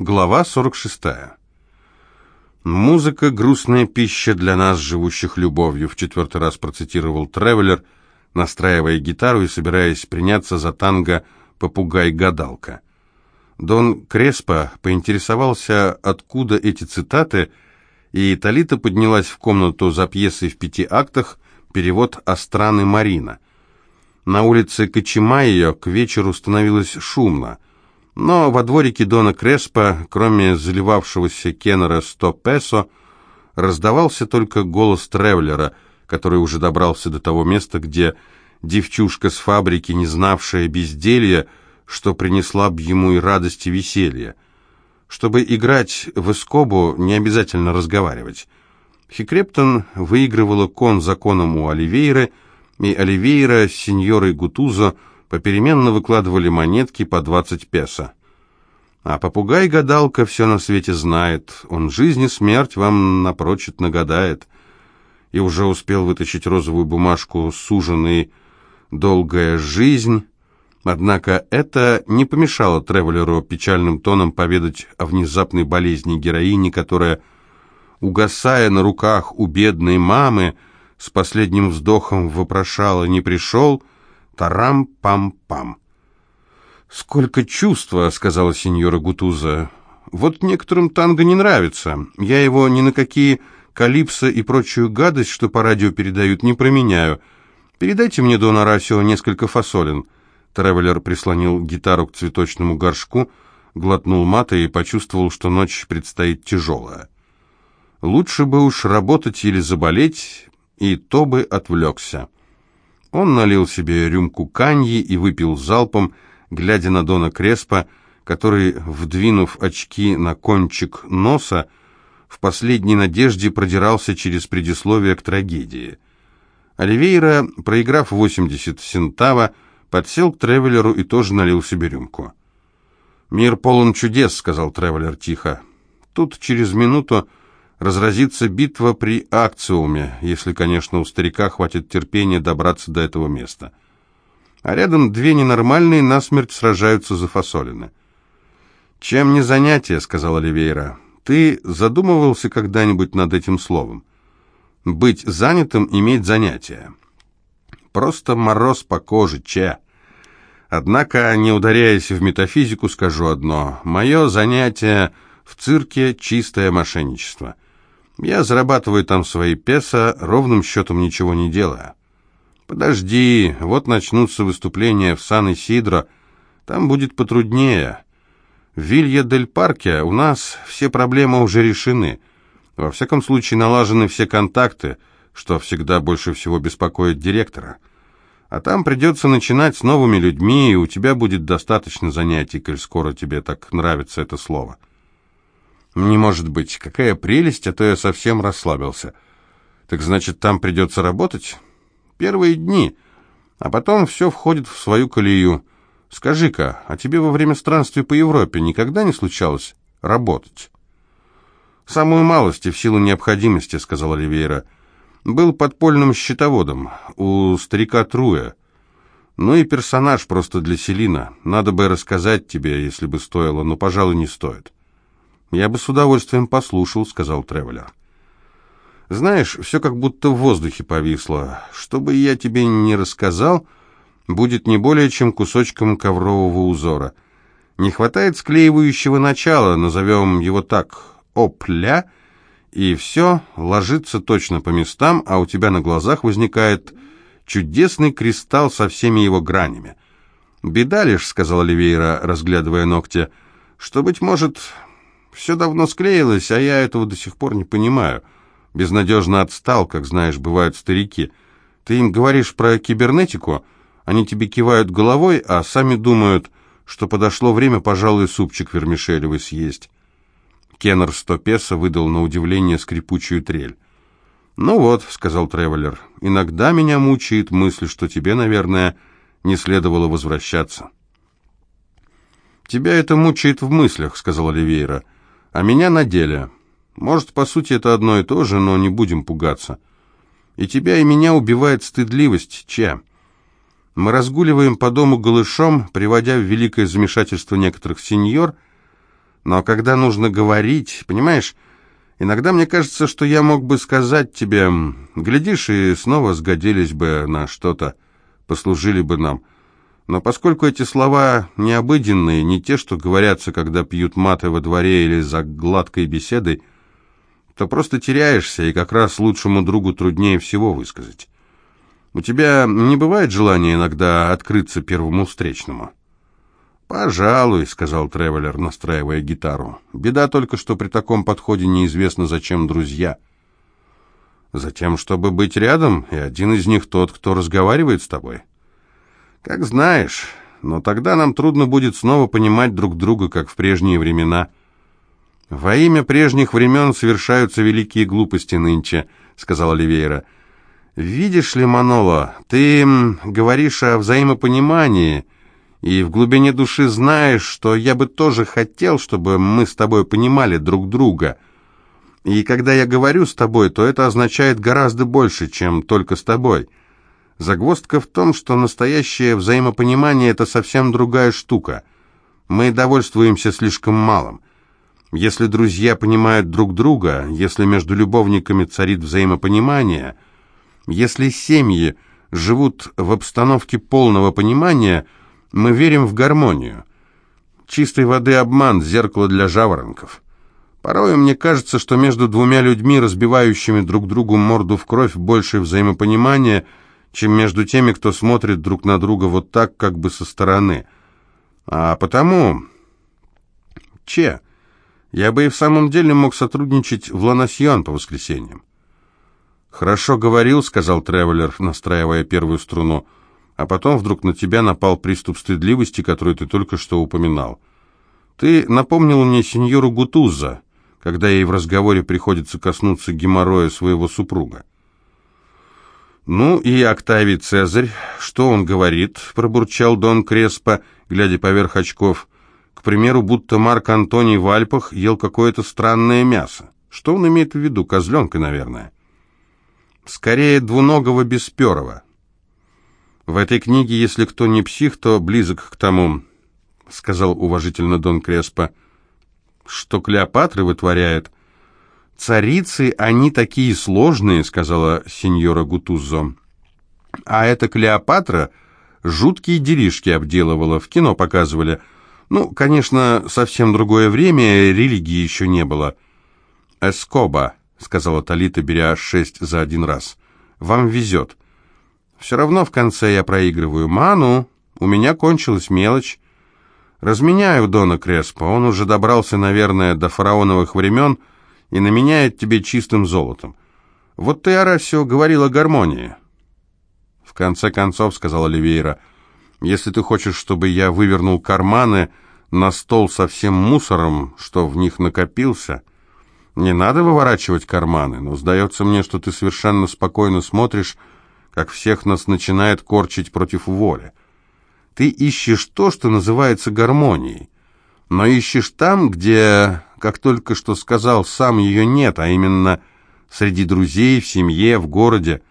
Глава 46. «Музыка — грустная пища для нас, живущих любовью», — в четвертый раз процитировал Тревелер, настраивая гитару и собираясь приняться за танго «Попугай-гадалка». Дон Креспо поинтересовался, откуда эти цитаты, и Талита поднялась в комнату за пьесой в пяти актах, перевод «Астраны Марина». На улице Кочемайо к вечеру становилось шумно — но во дворике Дона Креспа, кроме заливавшегося Кеннера сто песо, раздавался только голос Тревелера, который уже добрался до того места, где девчушка с фабрики, не знавшая безделья, что принесла бы ему и радость, и веселье. Чтобы играть в эскобу, не обязательно разговаривать. Хикрептон выигрывала кон законом у Оливейры, и Оливейра с сеньорой Гутузо попеременно выкладывали монетки по 20 песо. А попугай-гадалка все на свете знает, он жизнь и смерть вам напрочит нагадает. И уже успел вытащить розовую бумажку суженной «Долгая жизнь», Однако это не помешало Тревелеру печальным тоном поведать о внезапной болезни героини, которая, угасая на руках у бедной мамы, с последним вздохом вопрошала «не пришел?» Тарам-пам-пам. «Сколько чувства», — сказала сеньора Гутуза. «Вот некоторым танго не нравится. Я его ни на какие калипсо и прочую гадость, что по радио передают, не променяю. Передайте мне, Дон Арасио, несколько фасолин». Тревелер прислонил гитару к цветочному горшку, глотнул мата и почувствовал, что ночь предстоит тяжелая. Лучше бы уж работать или заболеть, и то бы отвлекся. Он налил себе рюмку каньи и выпил залпом, глядя на Дона Креспа, который, вдвинув очки на кончик носа, в последней надежде продирался через предисловие к трагедии. Оливейра, проиграв 80 сентава, подсел к Тревелеру и тоже налил себе рюмку. «Мир полон чудес», — сказал Тревелер тихо. Тут через минуту разразится битва при акциуме, если, конечно, у старика хватит терпения добраться до этого места. А рядом две ненормальные насмерть сражаются за фасолины. «Чем не занятие?» — сказал Оливейра. «Ты задумывался когда-нибудь над этим словом? Быть занятым — иметь занятие. Просто мороз по коже, че. Однако, не ударяясь в метафизику, скажу одно. Мое занятие в цирке — чистое мошенничество». Я зарабатываю там свои песо, ровным счетом ничего не делая. Подожди, вот начнутся выступления в Сан-Исидро, там будет потруднее. В Вилья-дель-Парке у нас все проблемы уже решены. Во всяком случае, налажены все контакты, что всегда больше всего беспокоит директора. А там придется начинать с новыми людьми, и у тебя будет достаточно занятий, коль скоро тебе так нравится это слово. «Не может быть. Какая прелесть, а то я совсем расслабился. Так значит, там придется работать? Первые дни. А потом все входит в свою колею. Скажи-ка, а тебе во время странствий по Европе никогда не случалось работать?» «Самую малость и в силу необходимости», — сказал Оливейра. «Был подпольным счетоводом у старика Труя. Ну и персонаж просто для Селина. Надо бы рассказать тебе, если бы стоило, но, пожалуй, не стоит». «Я бы с удовольствием послушал», — сказал Тревелер. «Знаешь, все как будто в воздухе повисло. Что бы я тебе не рассказал, будет не более чем кусочком коврового узора. Не хватает склеивающего начала, назовем его так, опля, и все ложится точно по местам, а у тебя на глазах возникает чудесный кристалл со всеми его гранями. «Беда лишь», — сказал Оливейра, разглядывая ногти, — «что, быть может, все давно склеилось, а я этого до сих пор не понимаю. Безнадежно отстал, как знаешь, бывают старики. Ты им говоришь про кибернетику, они тебе кивают головой, а сами думают, что подошло время, пожалуй, супчик вермишелевый съесть. Кеннер сто песо выдал на удивление скрипучую трель. «Ну вот», — сказал Тревелер, — «иногда меня мучает мысль, что тебе, наверное, не следовало возвращаться». «Тебя это мучает в мыслях», — сказал Оливейра а меня на деле. Может, по сути, это одно и то же, но не будем пугаться. И тебя, и меня убивает стыдливость, Че. Мы разгуливаем по дому голышом, приводя в великое замешательство некоторых сеньор, Но когда нужно говорить, понимаешь, иногда мне кажется, что я мог бы сказать тебе, глядишь, и снова сгодились бы на что-то, послужили бы нам. Но поскольку эти слова необыденные, не те, что говорятся, когда пьют маты во дворе или за гладкой беседой, то просто теряешься, и как раз лучшему другу труднее всего высказать. У тебя не бывает желания иногда открыться первому встречному?» «Пожалуй», — сказал Тревелер, настраивая гитару. «Беда только, что при таком подходе неизвестно, зачем друзья». «Затем, чтобы быть рядом, и один из них тот, кто разговаривает с тобой». «Как знаешь, но тогда нам трудно будет снова понимать друг друга, как в прежние времена». «Во имя прежних времен совершаются великие глупости нынче», — сказал Оливейра. «Видишь ли, Маноло, ты говоришь о взаимопонимании, и в глубине души знаешь, что я бы тоже хотел, чтобы мы с тобой понимали друг друга. И когда я говорю с тобой, то это означает гораздо больше, чем только с тобой. Загвоздка в том, что настоящее взаимопонимание – это совсем другая штука. Мы довольствуемся слишком малым. Если друзья понимают друг друга, если между любовниками царит взаимопонимание – если семьи живут в обстановке полного понимания, мы верим в гармонию. Чистой воды обман, зеркало для жаворонков. Порой мне кажется, что между двумя людьми, разбивающими друг другу морду в кровь, больше взаимопонимания, чем между теми, кто смотрит друг на друга вот так, как бы со стороны. А потому... Че, я бы и в самом деле мог сотрудничать в Ланасьон по воскресеньям. «Хорошо говорил», — сказал Тревелер, настраивая первую струну, «а потом вдруг на тебя напал приступ стыдливости, который ты только что упоминал. Ты напомнил мне сеньору Гутуза, когда ей в разговоре приходится коснуться геморроя своего супруга». «Ну и Октавий Цезарь, что он говорит?» — пробурчал Дон Креспо, глядя поверх очков. «К примеру, будто Марк Антоний в Альпах ел какое-то странное мясо. Что он имеет в виду? Козленка, наверное». Скорее, двуногого бесперого. В этой книге, если кто не псих, то близок к тому, сказал уважительно Дон Креспо, что Клеопатра вытворяет. Царицы, они такие сложные, сказала сеньора Гутузо. А эта Клеопатра жуткие делишки обделывала, в кино показывали. Ну, конечно, совсем другое время, религии еще не было. Эскоба, — сказала Талита, беря шесть за один раз. «Вам везет. Все равно в конце я проигрываю. Ману, у меня кончилась мелочь. Разменяю Дона Креспо. Он уже добрался, наверное, до фараоновых времен и наменяет тебе чистым золотом. Вот ты, Арасио, говорил о гармонии». «В конце концов», — сказал Оливейра, — «если ты хочешь, чтобы я вывернул карманы на стол со всем мусором, что в них накопился...» Не надо выворачивать карманы, но сдается мне, что ты совершенно спокойно смотришь, как всех нас начинает корчить против воли. Ты ищешь то, что называется гармонией, но ищешь там, где, как только что сказал, сам ее нет, а именно среди друзей, в семье, в городе.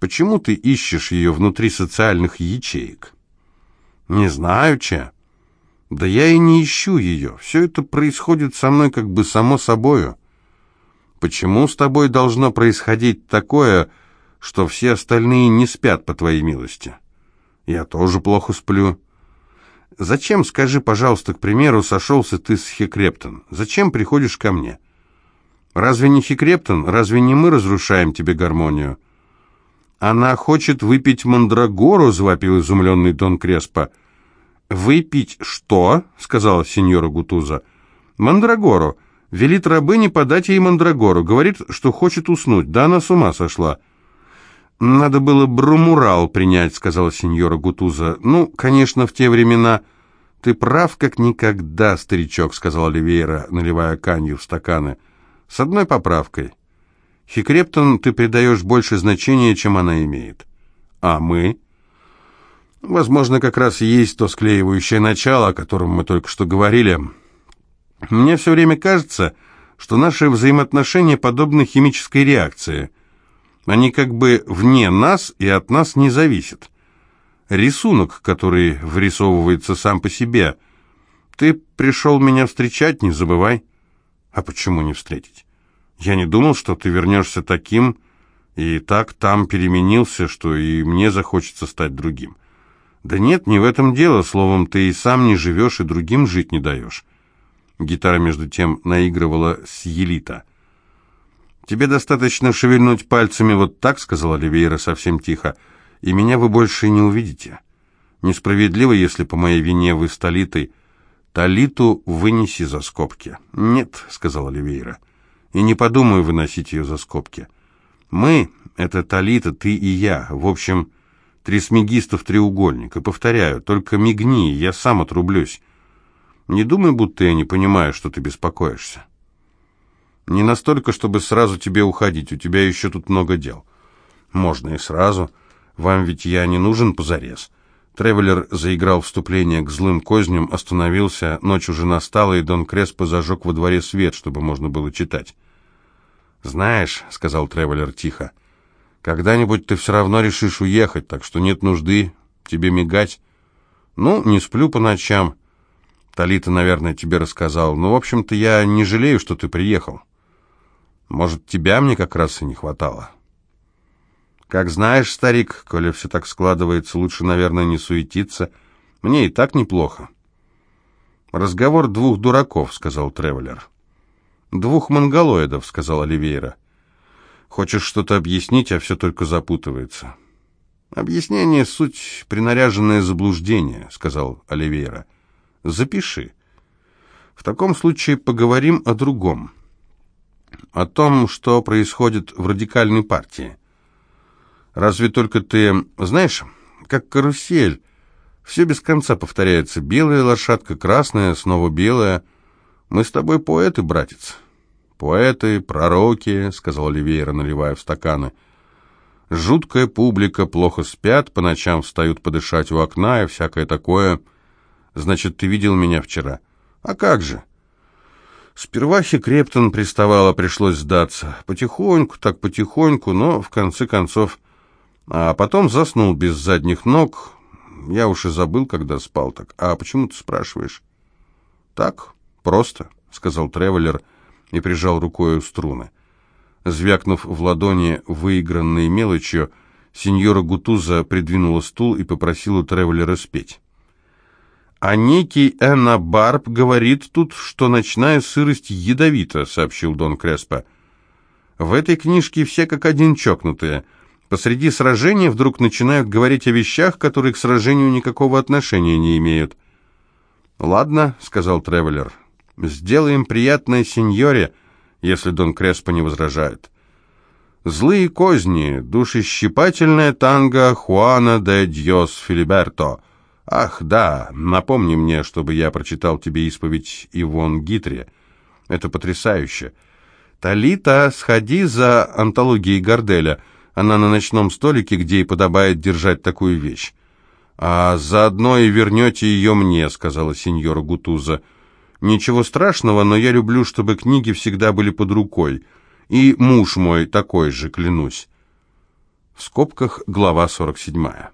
Почему ты ищешь ее внутри социальных ячеек? Не знаю, Че. Да я и не ищу ее. Все это происходит со мной как бы само собою. Почему с тобой должно происходить такое, что все остальные не спят по твоей милости? Я тоже плохо сплю. Зачем, скажи, пожалуйста, к примеру, сошелся ты с Хикрептон? Зачем приходишь ко мне? Разве не Хикрептон? Разве не мы разрушаем тебе гармонию? Она хочет выпить мандрагору, завопил изумленный Дон Креспо. «Выпить что?» — сказала сеньора Гутуза. «Мандрагору. Велит рабыне подать ей мандрагору. Говорит, что хочет уснуть. Да она с ума сошла. «Надо было брумурал принять», — сказала сеньора Гутуза. «Ну, конечно, в те времена...» «Ты прав, как никогда, старичок», — сказала Оливейра, наливая канью в стаканы. «С одной поправкой. Хикрептон ты придаешь больше значения, чем она имеет. А мы...» «Возможно, как раз есть то склеивающее начало, о котором мы только что говорили. Мне все время кажется, что наши взаимоотношения подобны химической реакции. Они как бы вне нас и от нас не зависят. Рисунок, который вырисовывается сам по себе. Ты пришел меня встречать, не забывай. А почему не встретить? Я не думал, что ты вернешься таким, и так там переменился, что и мне захочется стать другим. Да нет, не в этом дело, словом, ты и сам не живешь, и другим жить не даешь. Гитара, между тем, наигрывала с Елита. «Тебе достаточно шевельнуть пальцами вот так», — сказала Оливейра совсем тихо, — «и меня вы больше не увидите. Несправедливо, если по моей вине вы с Талитой. Талиту вынеси за скобки». «Нет», — сказала Оливейра, — «и не подумаю выносить ее за скобки. Мы — это Талита, ты и я, в общем, трисмегистов треугольник, и повторяю, только мигни, я сам отрублюсь». Не думай, будто я не понимаю, что ты беспокоишься. Не настолько, чтобы сразу тебе уходить, у тебя еще тут много дел. Можно и сразу. Вам ведь я не нужен позарез. Тревелер заиграл вступление к злым козням, остановился, ночь уже настала, и Дон Креспо зажег во дворе свет, чтобы можно было читать. «Знаешь», — сказал Тревелер тихо, — «когда-нибудь ты все равно решишь уехать, так что нет нужды тебе мигать. Ну, не сплю по ночам». Талита, наверное, тебе рассказал. Но, в общем-то, я не жалею, что ты приехал. Может, тебя мне как раз и не хватало. Как знаешь, старик, коли все так складывается, лучше, наверное, не суетиться. Мне и так неплохо. Разговор двух дураков, сказал Тревелер. Двух монголоидов, сказал Оливейра. Хочешь что-то объяснить, а все только запутывается. Объяснение — суть принаряженное заблуждение, сказал Оливейра. — Запиши. В таком случае поговорим о другом. О том, что происходит в радикальной партии. Разве только ты знаешь, как карусель, все без конца повторяется. Белая лошадка, красная, снова белая. Мы с тобой поэты, братец. Поэты, пророки, сказал Оливейра, наливая в стаканы. Жуткая публика, плохо спят, по ночам встают подышать у окна и всякое такое. Значит, ты видел меня вчера? А как же? Сперва Хикрептон приставала, пришлось сдаться. Потихоньку, так потихоньку, но в конце концов... А потом заснул без задних ног. Я уж и забыл, когда спал так. А почему ты спрашиваешь? Так, просто, сказал Тревелер и прижал рукой у струны. Звякнув в ладони выигранной мелочью, сеньора Гутуза придвинула стул и попросила Тревелера спеть. «А некий Энна Барб говорит тут, что ночная сырость ядовита», — сообщил Дон Креспо. «В этой книжке все как один чокнутые. Посреди сражения вдруг начинают говорить о вещах, которые к сражению никакого отношения не имеют». «Ладно», — сказал Тревелер, — «сделаем приятное сеньоре, если Дон Креспо не возражает». «Злые козни, душещипательная танго Хуана де Диос Филиберто», «Ах, да, напомни мне, чтобы я прочитал тебе исповедь Ивон Гитре. Это потрясающе. Талита, сходи за антологией Горделя. Она на ночном столике, где и подобает держать такую вещь. А заодно и вернете ее мне», — сказала сеньора Гутуза. «Ничего страшного, но я люблю, чтобы книги всегда были под рукой. И муж мой такой же, клянусь». В скобках глава сорок седьмая.